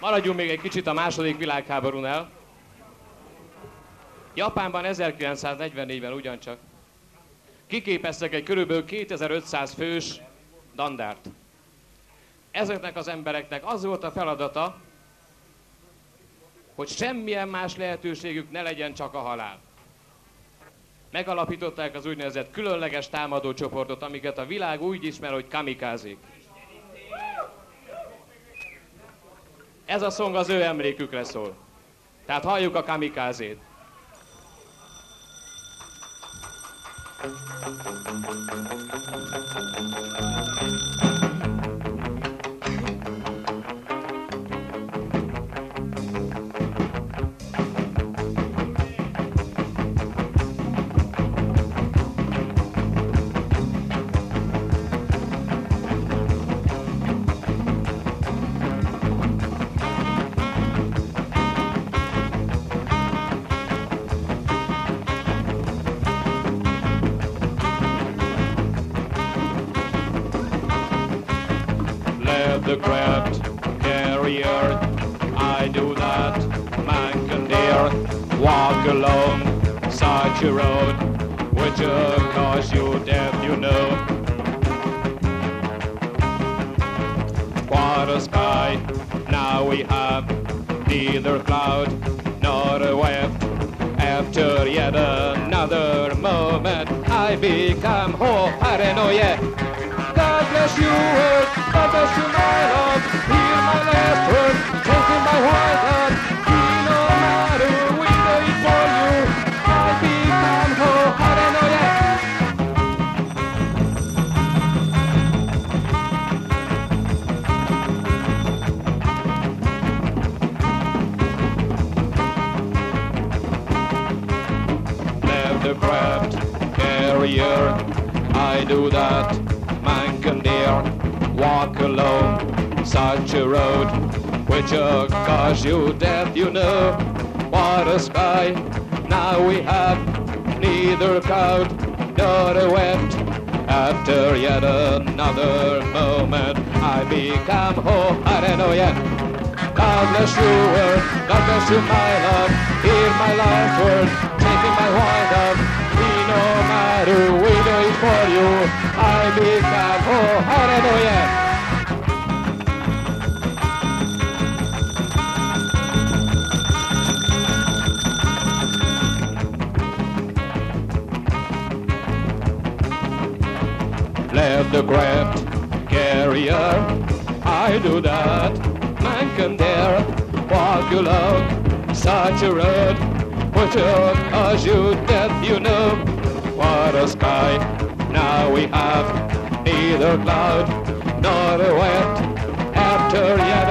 Maradjunk még egy kicsit a második világháborúnál. Japánban 1944-ben ugyancsak kiképeztek egy körülbelül 2500 fős dandárt. Ezeknek az embereknek az volt a feladata, hogy semmilyen más lehetőségük ne legyen csak a halál. Megalapították az úgynevezett különleges támadó csoportot, amiket a világ úgy ismer, hogy kamikázik. Ez a szong az ő emlékükre szól. Tehát halljuk a kamikázét. Let the craft carrier, I do that. Man can dare walk along such a road, which will cause you death, you know. What a sky now we have, neither cloud nor a wave. After yet another moment, I become oh, paranoia. God bless you. God bless you, Left the craft carrier. I do that. Man can dare walk alone such a road which will cause you death. You know what a sky now we have, neither cloud nor a wind. After yet another moment, I become whole. I don't know yet. God bless you, word. God bless you, my love. Hear my last word. Left the craft carrier. I do that. Man can dare walk along such a road which will cause you death. You know what a sky now we have, neither cloud nor a wind. After yet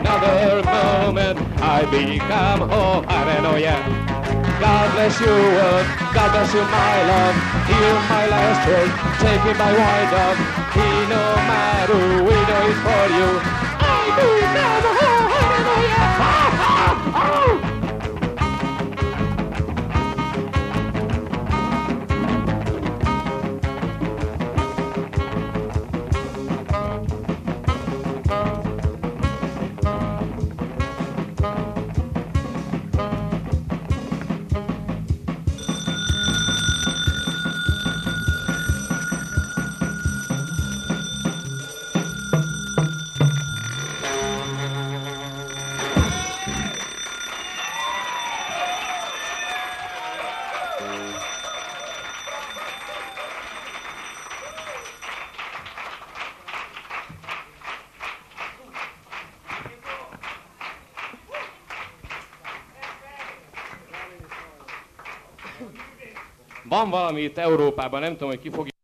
another moment, I become oh, hallelujah. God bless you, world. God bless you, my love. Hear my last word. Taking my wind up. He no matter we do it for you. Van valami itt Európában, nem tudom, hogy ki fogja